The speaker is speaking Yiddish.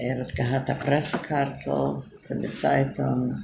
er hat gehad a pressekartel von der Zeitung.